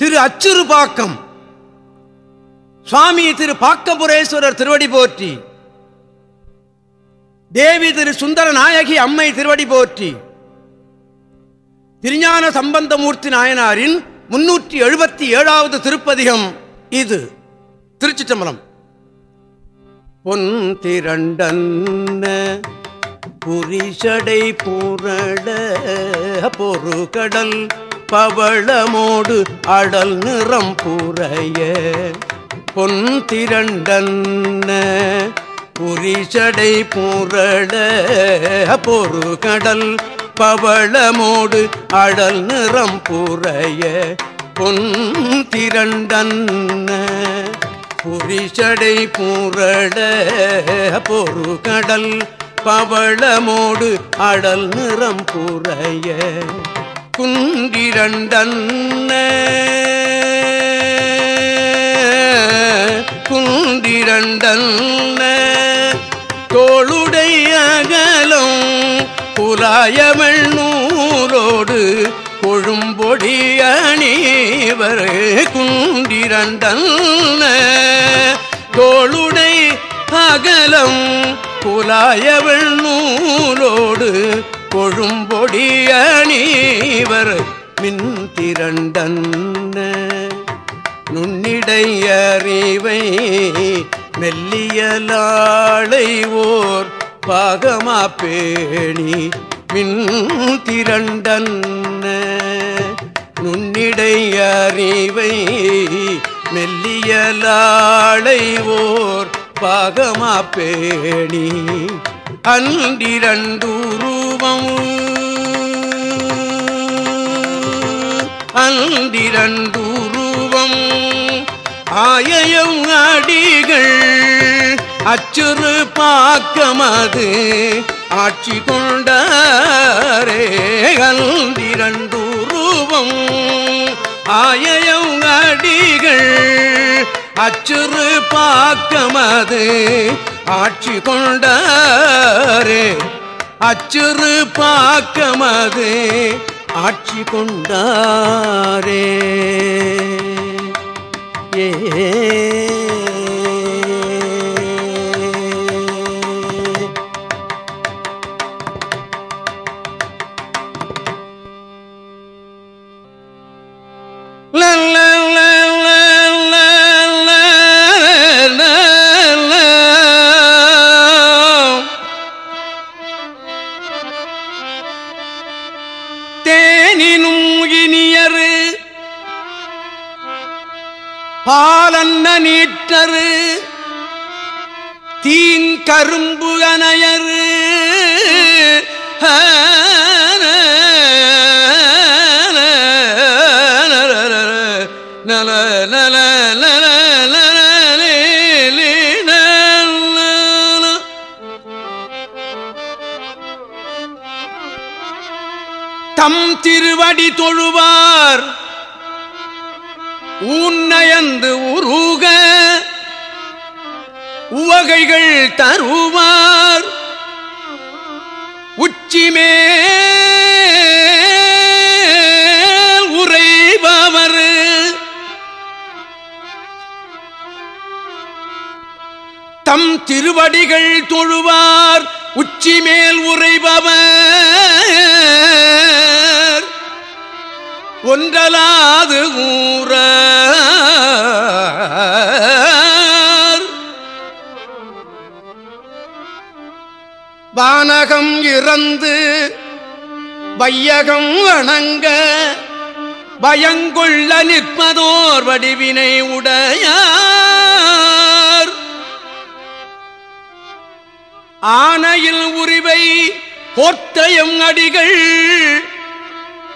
திரு அச்சுறுபாக்கம். சுவாமி திரு பாக்கபுரேஸ்வரர் திருவடி போற்றி. தேவி திரு சுந்தர நாயகி அம்மை திருவடி போற்றி. திருஞான சம்பந்தமூர்த்தி நாயனாரின் முன்னூற்றி எழுபத்தி ஏழாவது திருப்பதிகம் இது. திருச்சிற்றம்பலம். பொன் திரண்டன்ன புரிஷடை பூரட பொறுகடல் பவளமோடு அடல் நிறம் புறைய பொன் திரண்டன்ன புரிஷடை பூரட பொறுகடல் பவளமோடு அடல் நிறம் புறைய பொன் திரண்டன்ன புரிசடை பூரட பொறு கடல் பவளமோடு அடல் நிறம் புறைய குந்திரண்டன்ன குந்திரண்டன்ன தோளுடைய அகலம் புலாயவள் நூறோடு கொழும்பொடி அணிவர் குந்திரண்டன்ன தோளுடை அகலம் புலாயவள் நூலோடு கொழும்பொடி அணிவர் மின் திரண்டன்ன நுண்ணிடையறிவை மெல்லியலாளை ஓர் பாகமா பேணி மின் திரண்டன்ன நுண்ணிடையறிவை மெல்லியலாளை ஓர் பாகமா பேணி அன்றிரண்டுருவம் அன்றிரண்டுருவம் ஆயம் அடிகள் அச்சுறு பாக்கமது ஆட்சி கொண்டரே. அன்றிரண்டுருவம் ஆயம் அடிகள் அச்சுறு பாக்கமது ஆட்சி கொண்டாரே. அச்சுறு பாக்கமது ஆட்சி கொண்டாரே. ஏ பாலன்ன நீற்றரு தீங்கரும்பு அனையரு நல நல நல தம் திருவடி தொழுவார். உன்னயந்து உருக. உவகைகள் தருவார். உச்சிமே உரைபவர் தம் திருவடிகள் தொழுவார். உச்சி மேல் உரைபவர் ஒன்றலாது ஊற வானகம் இறந்து வையகம் வணங்க பயங்கொள்ள நிற்பதோர் வடிவினை உடையார். ஆனையில் உரிவை போர்த்தயம் அடிகள்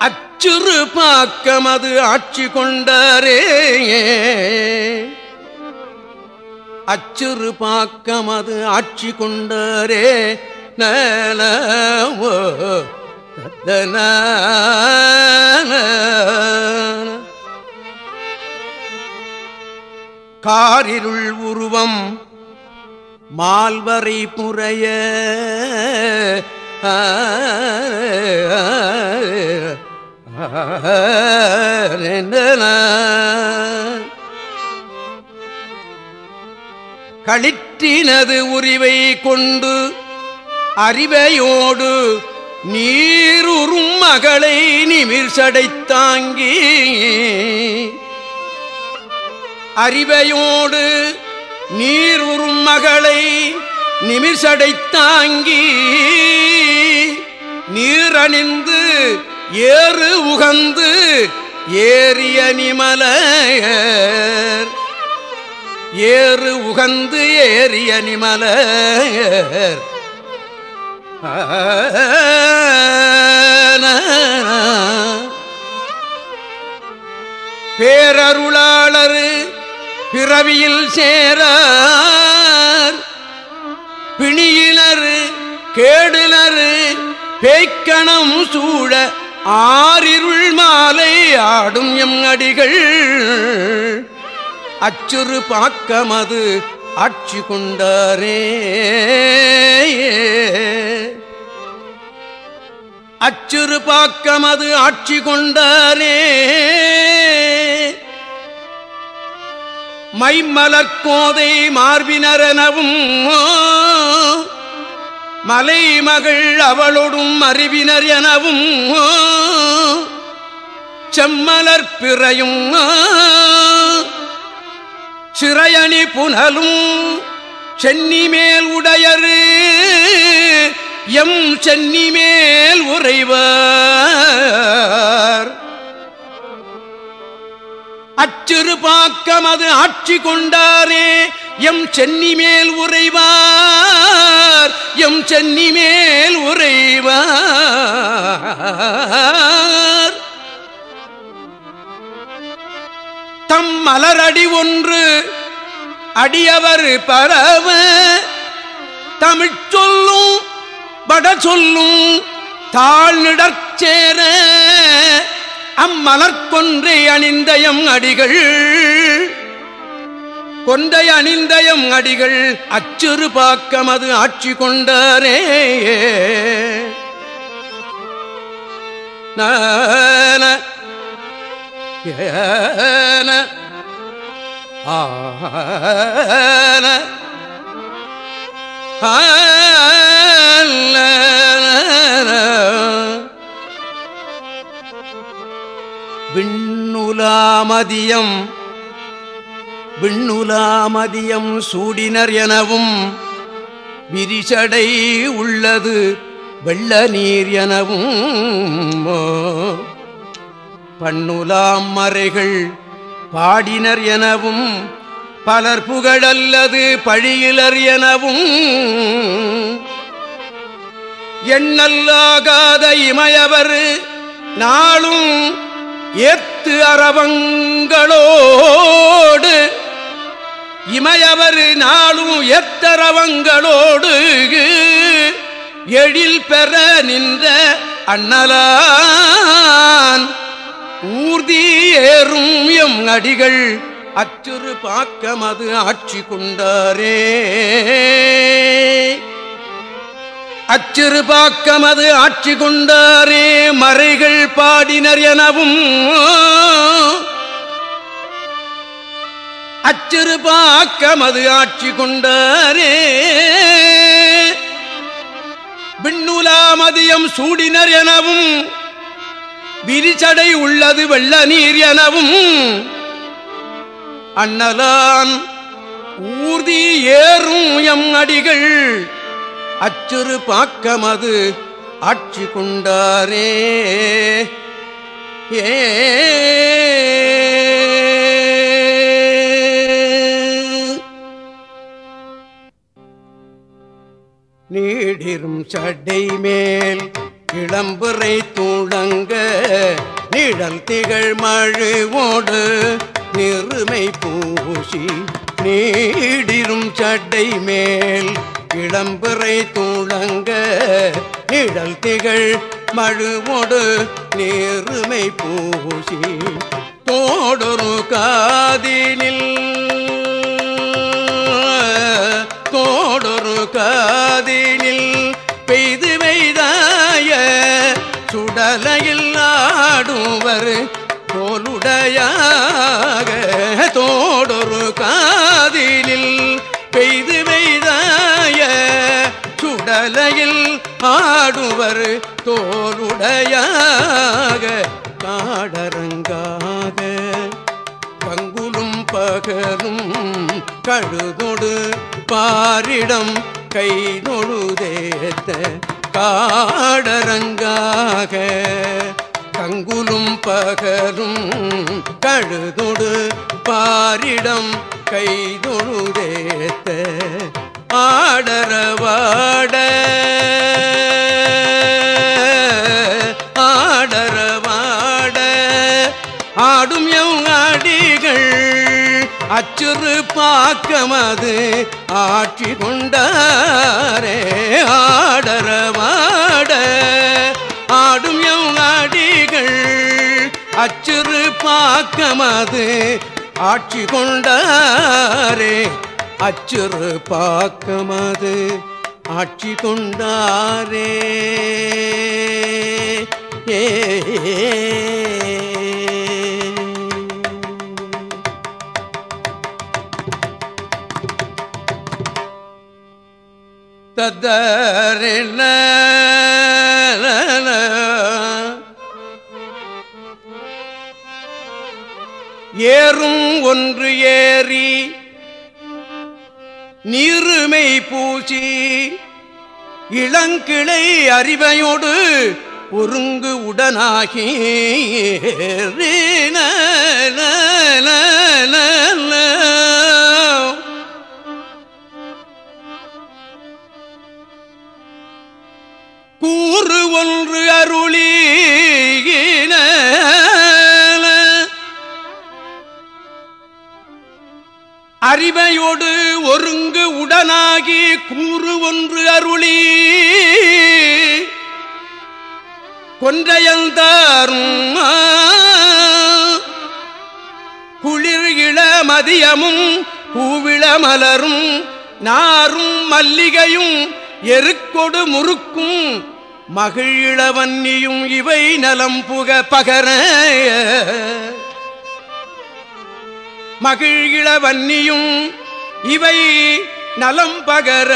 அச்சுறு பாக்கமது ஆட்சி கொண்டாரே. அச்சுறு பாக்கமது ஆட்சி கொண்டாரே. நலவோ காரிருள் உருவம் மால்வரை புறைய ஆ, களிற்றினது உரிவை கொண்டு அறிவையோடு நீருறும் மகளை நிமிர் சடைத்தாங்கி அறிவையோடு நீருறும் மகளை நிமிர் நீரணிந்து ஏறு உகந்து ஏறிய நிமலையர். ஏறு உகந்து ஏறிய நிமலையர். பேரருளாளர் பிறவியில் சேரார். பிணியினர் கேடுலர் பேய்க்கணம் சூழ ஆறிருள் மாலை ஆடும் எம் அடிகள். அச்சுறு பாக்கமது ஆட்சி கொண்டாரே. அச்சுறு பாக்கமது ஆட்சி கொண்டாரே. மைமலர்கோதை மார்பினரெனவும் மலைமகள் அவளொடும் அறிவினர் எனவும் செம்மலர் பிறையும் சிறையணி புனலும் சென்னி மேல் உடையரு. எம் சென்னி மேல் உறைவர். அச்சிறு பாக்கம் அது ஆட்சி கொண்டாரே. எம் சென்னி மேல் உறைவார். எம் சென்னி மேல் உறைவார். தம் மலரடி ஒன்று. அடியவர் பரவ. தமிழ் சொல்லும் வட சொல்லும் தாழ்நிடற்சேர அம்மலர்கொன்றை அணிந்தயம் அடிகள். கொண்டை அணிந்தயம் அடிகள் அச்சிறு பாக்கமது ஆட்சி கொண்டாரே. ந ஏன ஆன விண்ணுலாமதியம் விண்ணுலாமதியம் சூடினர் எனவும் விரிசடை உள்ளது வெள்ள நீர் எனவும் பண்ணுலாம் மறைகள் பாடினர் எனவும் பலர் புகழல்லது பழியிலர் எனவும். எண்ணல்லாகாத இமையவர் நாளும் ஏத்து அறவங்களோடு இமையவர் நாளும் எத்தரவங்களோடு எழில் பெற நின்ற அண்ணலா. நடிகள் அடிகள் அச்சுறு பாக்கமது ஆட்சி கொண்டாரே. அச்சிறு பாக்கமது ஆட்சி கொண்டாரே மறைகள் பாடினர் எனவும். அச்சிறு பாக்கமது ஆட்சி கொண்டாரே. விண்ணுலாமதியம் சூடினர் எனவும். விரிச்சடை உள்ளது வெள்ள நீர் எனவும். அண்ணலான் ஊர்தி ஏறும் எம் அடிகள் அச்சுறு பாக்கமது ஆட்சி கொண்டாரே. ஏ நீடிரும் சடை மேல் இளம்புரை தூளங்க நிழல் திகழ் மழுவோடு நிறுமை பூசி நீடிரும் சட்டை மேல் இளம்புரை தூளங்க நிழல் திகழ் மழுவோடு நேருமை பூசி தோடொரு காதினில். தோடொரு காதினில் பெய்து வெய்தாய சுடலையில் ஆடுவர் மழையாக தோடொரு காதிலில் பெய்து பெய்தாய சுடலையில் ஆடுவர் தோளுடையாக காடரங்காக. பங்குலும் பகலும் கழுதொடு பாரிடம் கை தொழுதேத்த காடரங்காக. கங்குலும் பகலும் கழுதொடு பாரிடம் கைதொழுதேத்த ஆடரவாட. ஆடரவாட. ஆடும் எம் அடிகள் அச்சுறு பாக்கமது ஆட்சி கொண்டாரே பாக்கமது. ஆட்சி கொண்டாரே அச்சுறு பாக்கமது. ஆட்சி கொண்டாரே. ஏ தத்தரின ஏறும் ஒன்று ஏறி நீருமை பூசி இளங்கிளை அறிவையோடு ஒருங்கு உடனாகி அறிவையோடு ஒருங்கு உடனாகி கூறு ஒன்று அருளி. கொன்றையந்தாரும் குளிர் இளமதியமும் பூவிளமலரும் பூவிள மலரும் நாரும் மல்லிகையும் எருக்கொடு முறுக்கும் மகிழவன்னியும் இவை நலம் புக பகர. மகிழ்கிழ வன்னியும் இவை நலம் பகர.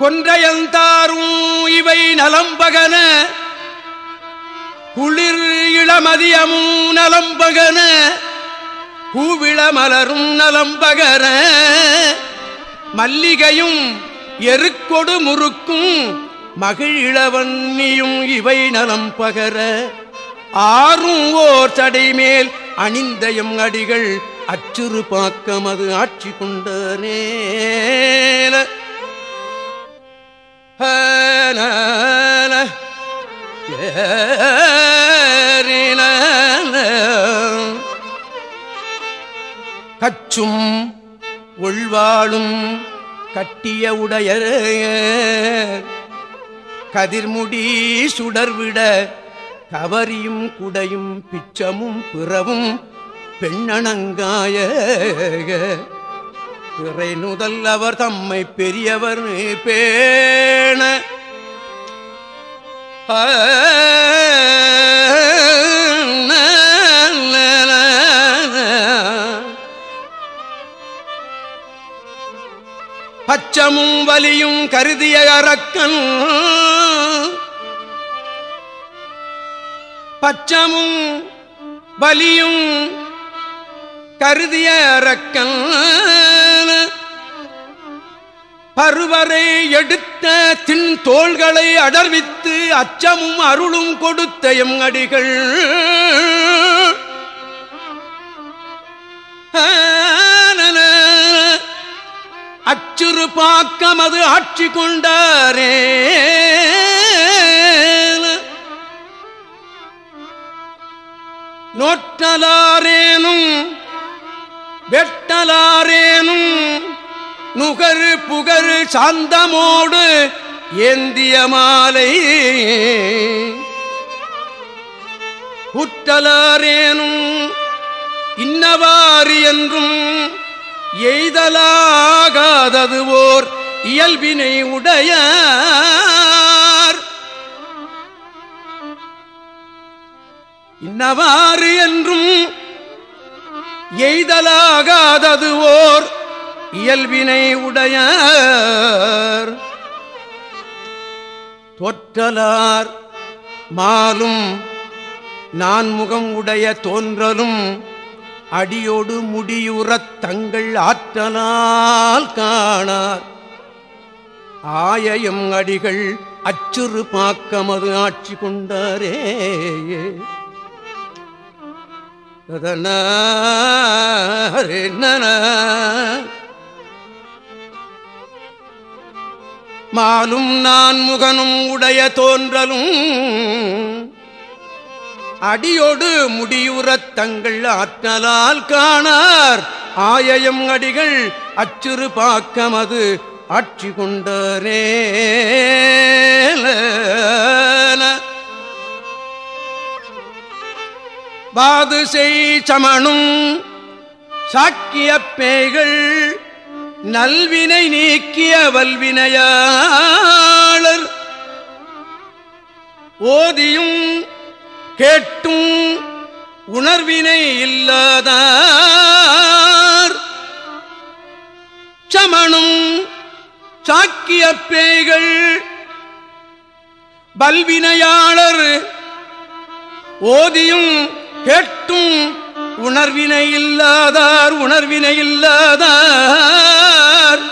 கொன்றையந்தாரும் இவை நலம்பகன குளிர் இளமதியமும் நலம்பகன கூவிள மலரும் நலம்பகர மல்லிகையும் எருக்கொடு முறுக்கும் மகிழவன்னியும் இவை நலம் பகர. ஆறும் ஓர் தடைமேல் அணிந்தயம் அடிகள் அச்சுறு பாக்கமது ஆட்சி கொண்டனே கச்சும் உள்வாளும் கட்டிய உடைய கதிர்முடி சுடர்விட கவரியும் குடையும் பிச்சமும் பிறவும் பெண்ணணங்காய பிறை நுதல் அவர் தம்மை பெரியவர் பேண. பச்சமும் வலியும் கருதிய அரக்கன் பச்சமும் வலியும் கருதிய அரக்கன் பருவரை எடுத்த தின் தோள்களை அடர்வித்து அச்சமும் அருளும் கொடுத்த எம் அடிகள். அச்சுறு பாக்கமது ஆட்சி கொண்டாரே. நோற்றலாரேனும் வெட்டலாரேனும் நுகரு புகரு சாந்தமோடு ஏந்திய மாலை. புற்றலாரேனும் இன்னவாறு என்றும் எய்தலாகாதது ஓர் இயல்பினை உடைய இன்னவாறு என்றும் எய்தலாகாதது ஓர் இயல்பினை உடைய தொற்றலார் மாலும் நான்முகம் உடைய தோன்றலும் அடியோடு முடியுறத் தங்கள் ஆற்றலால் காணார். ஆயயம் அடிகள் அச்சுறு பாக்கமது ஆட்சி கொண்டாரே மாலும் நான் முகனும் உடைய தோன்றலும். அடியோடு முடியுறத் தங்கள் ஆற்றலால் காணார். ஆயயம் அடிகள் அச்சுறு பாக்கமது ஆட்சி கொண்டரே பாது செய் சமணும் சாக்கிய பேய்கள் நல்வினை நீக்கிய வல்வினையாளர். ஓதியும் கேட்டும் உணர்வினை இல்லாதார். சமணும் சாக்கிய பேய்கள் பல்வினையாளர் ஓதியும் கேட்டும் உணர்வினை இல்லாதார் உணர்வினை இல்லாதார்.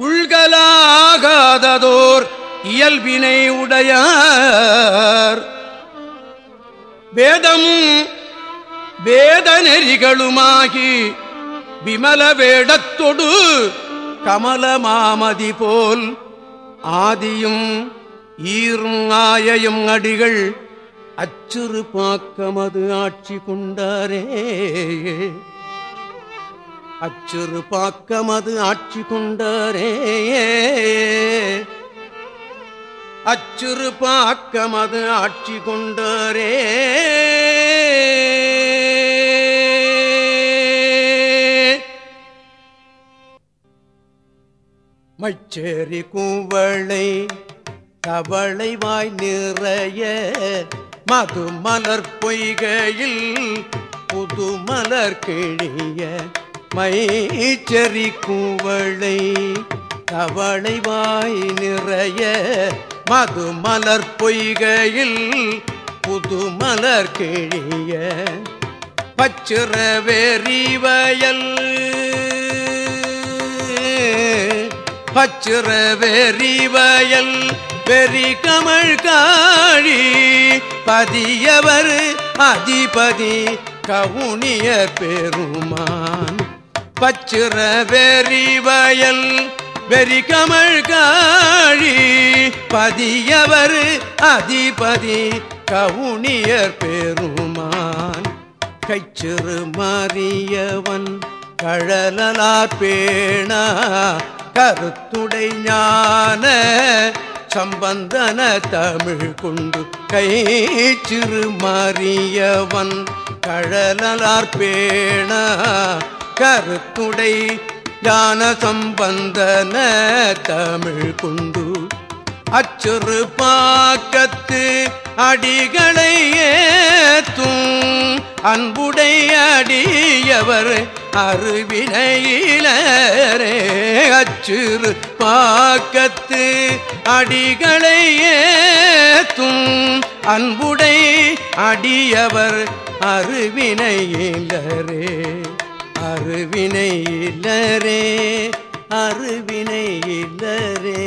உள்கலாகாததோர் இயல்பினை உடையார். வேதமும் வேத நெறிகளுமாகி விமல வேடத்தொடு கமல மாமதி போல் ஆதியும் ஈரும் ஆயையும் அடிகள் அச்சுறு பாக்கமது ஆட்சி கொண்டாரே. அச்சுறு பாக்கமது ஆட்சி கொண்டாரே. அச்சுறு பாக்கமது ஆட்சி கொண்டாரே. மச்சேரி கூவளை தவளை வாய் நிறைய. மது மலர் பொய்கையில் புது மலர் கிழிய மைச்சரி கூவளை தவளை வாய் நிறைய மது மலர் பொய்கையில் புது மலர் கிழிய பச்சிற வெறிவயல் பச்சிற வெறி கமல் காழி பதியவர் அதிபதி கவுனிய பெருமான். பச்சிற வெறி வயல் வெறி கமல் காழி பதியவர் அதிபதி கவுனியர் பெருமான். கைச்சிறு மாறியவன் கழலார் பேணா கருத்துடை ஞான சம்பந்தன தமிழ் கொண்டு கை சிறு மாறியவன் கழலார் பேண கருத்துடை ஞான சம்பந்தன தமிழ் கொண்டு அச்சுறு பாக்கத்து அடிகளை ஏத்தும் அன்புடை அடியவர் அருவினையிலே அச்சுறு பாக்கத்து அடிகளை ஏத்தும் அன்புடை அடியவர் அருவினையிலரே அருவினையிலரே அருவினையிலரே